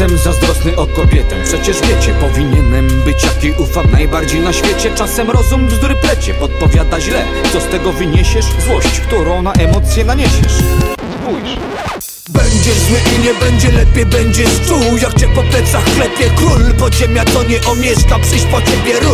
Jestem zazdrosny o kobietę. Przecież wiecie, powinienem być jaki ufam najbardziej na świecie. Czasem rozum bzdury plecie, podpowiada źle. Co z tego wyniesiesz? Złość, którą na emocje naniesiesz. Spójrz. Będziesz zły i nie będzie lepiej, będziesz czuł Jak cię po plecach klepie król. Podziemia to nie omieszka, przyjść po ciebie ról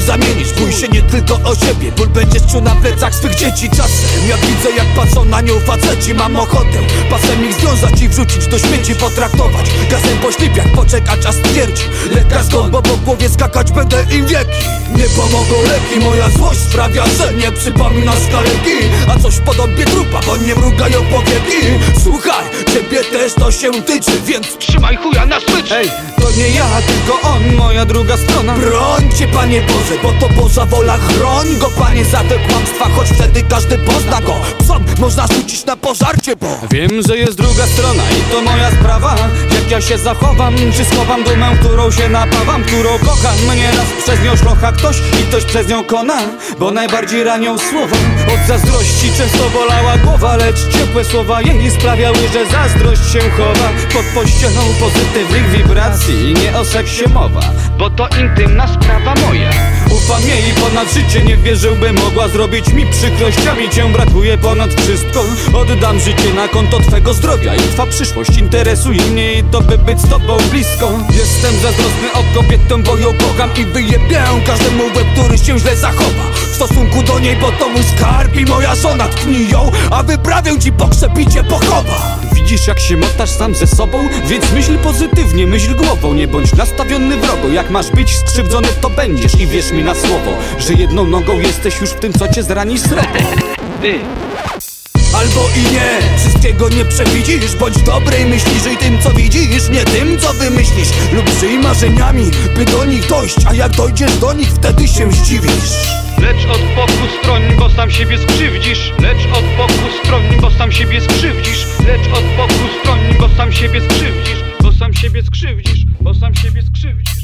zamienisz, bój się nie tylko o siebie Ból będziesz czuł na plecach swych dzieci. Czasem Jak widzę jak patrzą na nią faceci Mam ochotę pasem ich związać i wrzucić do śmieci Potraktować. Gazem po ślipiach, poczekać aż stwierdzi. Lekka stąd, bo po głowie skakać będę im wieki. Nie pomogą leki, moja złość sprawia, nie przypomina skaleki A coś w podobie trupa, bo nie mrugają powieki. Słuchaj, ciebie też to się tyczy, więc trzymaj chuja na szczycie. Ej, to nie ja, tylko on, moja druga strona. Broń cię Panie Boże, bo to Boża wola. Chroń go Panie za te kłamstwa, choć wtedy każdy pozna go. Psom można rzucić na pożarcie, bo Wiem, że jest druga strona i to moja sprawa Ja się zachowam, czy schowam dumę, którą się napawam Którą kocham, mnie raz przez nią szlocha ktoś i ktoś przez nią kona Bo najbardziej ranią słowa Od zazdrości często bolała głowa Lecz ciepłe słowa jej sprawiały, że zazdrość się chowa. Pod pościelą pozytywnych wibracji Nie o seksie mowa, bo to intymna sprawa moja. Ufam jej ponad życie, nie wierzyłby mogła zrobić mi przykrościami Cię brakuje ponad wszystko. Oddam życie na konto twego zdrowia I twa przyszłość interesuje mnie i to by być z tobą blisko. Jestem zazdrosny o kobietę, bo ją kocham i wyjebię Każdemu łeb, który się źle zachowa. W stosunku do niej, bo to mój skarb i moja żona Tknij ją, a wyprawię ci pogrzeb i cię pochowa. Widzisz jak się motasz sam ze sobą? Więc myśl pozytywnie, myśl głową Nie bądź nastawiony wrogo Jak masz być skrzywdzony to będziesz I wierz mi na słowo, że jedną nogą jesteś już w tym co cię zrani srogo. Ty. Albo i nie, wszystkiego nie przewidzisz Bądź dobrej myśli, żyj tym co widzisz Nie tym co wymyślisz. Lub żyj marzeniami, by do nich dojść A jak dojdziesz do nich, wtedy się zdziwisz. Lecz od boku stroń, bo sam siebie skrzywdzisz. Lecz od boku stroń, bo sam siebie skrzywdzisz. Lecz od boku stroń, bo sam siebie skrzywdzisz. Bo sam siebie skrzywdzisz, bo sam siebie skrzywdzisz